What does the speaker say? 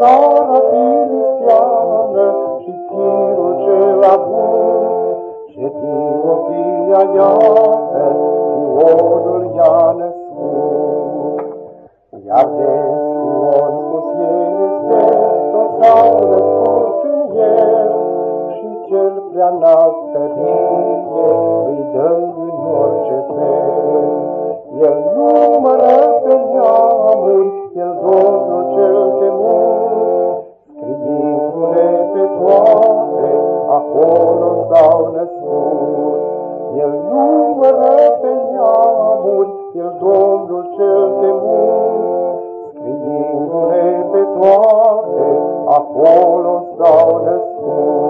țara filistiană și tirul cel bun, ce Etiopia iată, Sionul i-a născut. Iar de Sion spus este, tot s-au născut în el, și cel prea înalt tărie îi dă toate, acolo s-au născut. El numără pe neamuri, el Domnul cel temut, scriindu-le pe toate, acolo s-au născut.